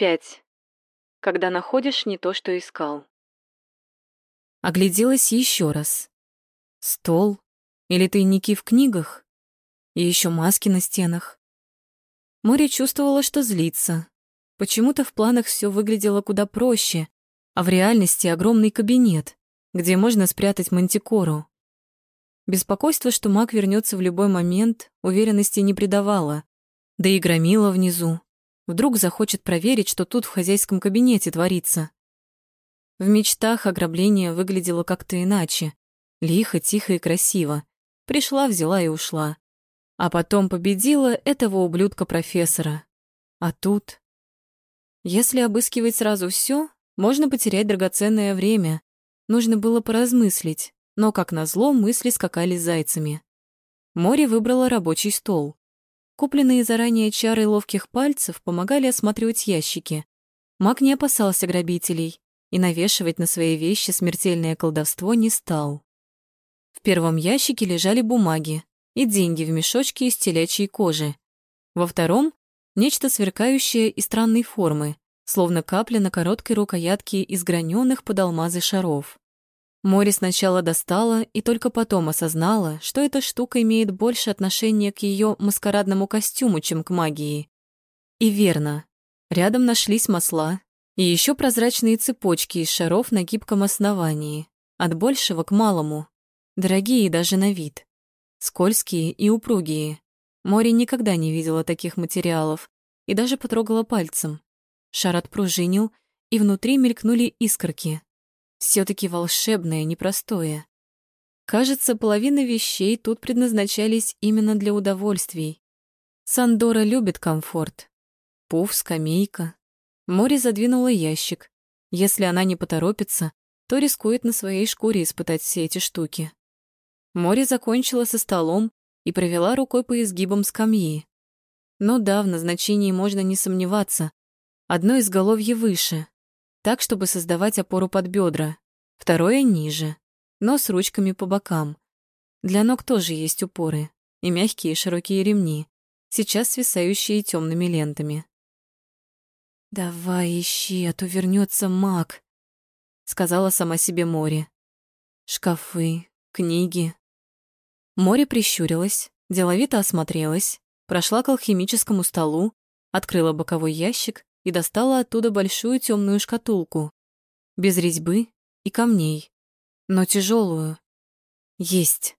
Пять. Когда находишь не то, что искал. Огляделась еще раз. Стол или тайники в книгах? И еще маски на стенах. Море чувствовало, что злится. Почему-то в планах все выглядело куда проще, а в реальности огромный кабинет, где можно спрятать мантикору. Беспокойство, что маг вернется в любой момент, уверенности не придавало. Да и громила внизу. Вдруг захочет проверить, что тут в хозяйском кабинете творится. В мечтах ограбление выглядело как-то иначе. Лихо, тихо и красиво. Пришла, взяла и ушла. А потом победила этого ублюдка-профессора. А тут... Если обыскивать сразу все, можно потерять драгоценное время. Нужно было поразмыслить, но, как назло, мысли скакали зайцами. Море выбрало рабочий стол. Купленные заранее чары ловких пальцев помогали осматривать ящики. Маг не опасался грабителей и навешивать на свои вещи смертельное колдовство не стал. В первом ящике лежали бумаги и деньги в мешочке из телячьей кожи. Во втором — нечто сверкающее и странной формы, словно капля на короткой рукоятке из граненых под алмазы шаров. Мори сначала достала и только потом осознала, что эта штука имеет больше отношения к ее маскарадному костюму, чем к магии. И верно. Рядом нашлись масла и еще прозрачные цепочки из шаров на гибком основании, от большего к малому, дорогие даже на вид, скользкие и упругие. Мори никогда не видела таких материалов и даже потрогала пальцем. Шар отпружинил, и внутри мелькнули искорки, все таки волшебное, непростое. Кажется, половина вещей тут предназначались именно для удовольствий. Сандора любит комфорт. Пуф, скамейка. Море задвинула ящик. Если она не поторопится, то рискует на своей шкуре испытать все эти штуки. Море закончила со столом и провела рукой по изгибам скамьи. Но да, в назначении можно не сомневаться. Одно изголовье выше, так, чтобы создавать опору под бедра, второе ниже, но с ручками по бокам. Для ног тоже есть упоры и мягкие широкие ремни, сейчас свисающие темными лентами. «Давай ищи, а то вернется маг», — сказала сама себе Море. «Шкафы, книги». Море прищурилась, деловито осмотрелась, прошла к алхимическому столу, открыла боковой ящик и достала оттуда большую темную шкатулку, без резьбы и камней, но тяжелую. Есть.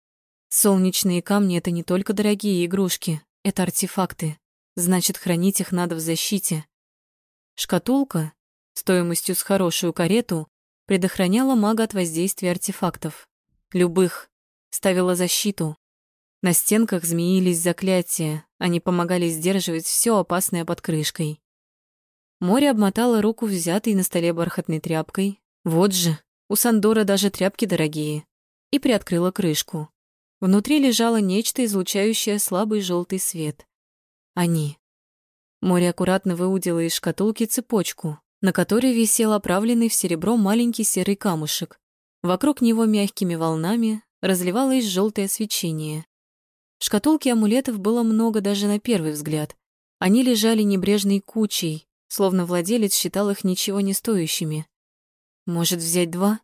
Солнечные камни — это не только дорогие игрушки, это артефакты. Значит, хранить их надо в защите. Шкатулка, стоимостью с хорошую карету, предохраняла мага от воздействия артефактов. Любых. Ставила защиту. На стенках змеились заклятия, они помогали сдерживать все опасное под крышкой. Море обмотало руку взятой на столе бархатной тряпкой. Вот же, у Сандора даже тряпки дорогие. И приоткрыла крышку. Внутри лежало нечто, излучающее слабый желтый свет. Они. Море аккуратно выудило из шкатулки цепочку, на которой висел оправленный в серебро маленький серый камушек. Вокруг него мягкими волнами разливалось желтое свечение. В шкатулке амулетов было много даже на первый взгляд. Они лежали небрежной кучей, словно владелец считал их ничего не стоящими. Может, взять два?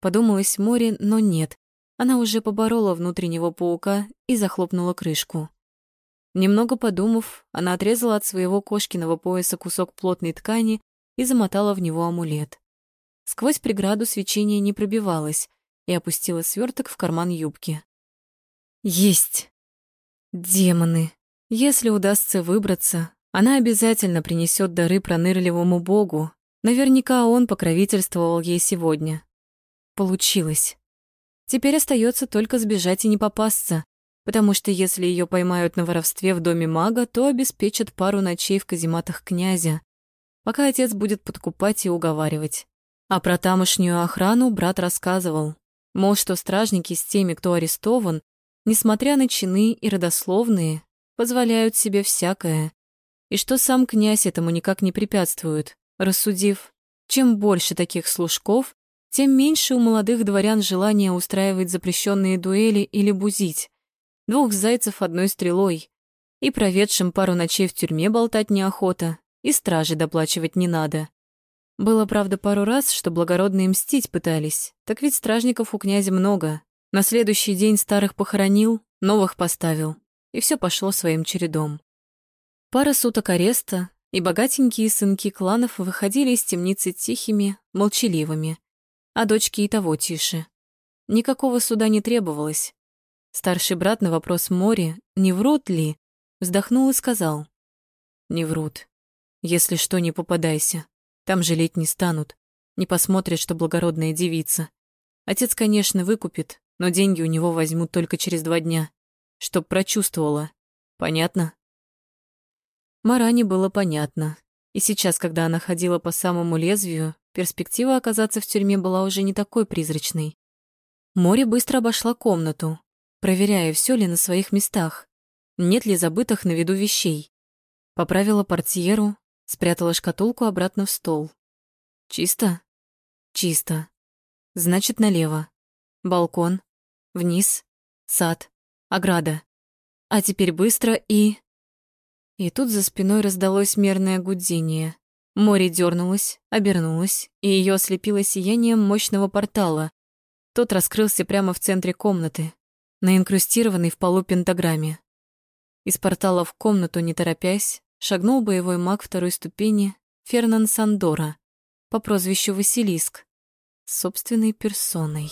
Подумалось море, но нет. Она уже поборола внутреннего паука и захлопнула крышку. Немного подумав, она отрезала от своего кошкиного пояса кусок плотной ткани и замотала в него амулет. Сквозь преграду свечение не пробивалось и опустила сверток в карман юбки. Есть! Демоны! Если удастся выбраться, она обязательно принесет дары пронырливому богу. Наверняка он покровительствовал ей сегодня. Получилось. Теперь остается только сбежать и не попасться, потому что если ее поймают на воровстве в доме мага, то обеспечат пару ночей в казематах князя, пока отец будет подкупать и уговаривать. А про тамошнюю охрану брат рассказывал. Мол, что стражники с теми, кто арестован, несмотря на чины и родословные, позволяют себе всякое, и что сам князь этому никак не препятствует, рассудив, чем больше таких служков, тем меньше у молодых дворян желания устраивать запрещенные дуэли или бузить. Двух зайцев одной стрелой. И проведшим пару ночей в тюрьме болтать неохота, и стражи доплачивать не надо. Было, правда, пару раз, что благородные мстить пытались, так ведь стражников у князя много. На следующий день старых похоронил, новых поставил, и все пошло своим чередом. Пара суток ареста, и богатенькие сынки кланов выходили из темницы тихими, молчаливыми, а дочки и того тише. Никакого суда не требовалось. Старший брат на вопрос Мори, не врут ли, вздохнул и сказал. Не врут. Если что, не попадайся. Там жалеть не станут, не посмотрят, что благородная девица. Отец, конечно, выкупит, но деньги у него возьмут только через два дня, чтоб прочувствовала. Понятно? Маране было понятно. И сейчас, когда она ходила по самому лезвию, перспектива оказаться в тюрьме была уже не такой призрачной. Море быстро обошла комнату, проверяя, все ли на своих местах, нет ли забытых на виду вещей. Поправила портьеру, Спрятала шкатулку обратно в стол. Чисто? Чисто. Значит, налево. Балкон. Вниз. Сад. Ограда. А теперь быстро и... И тут за спиной раздалось мерное гудение. Море дернулось, обернулось, и ее ослепило сиянием мощного портала. Тот раскрылся прямо в центре комнаты, на инкрустированной в полу пентаграмме. Из портала в комнату, не торопясь, шагнул боевой маг второй ступени Фернан Сандора по прозвищу Василиск, собственной персоной.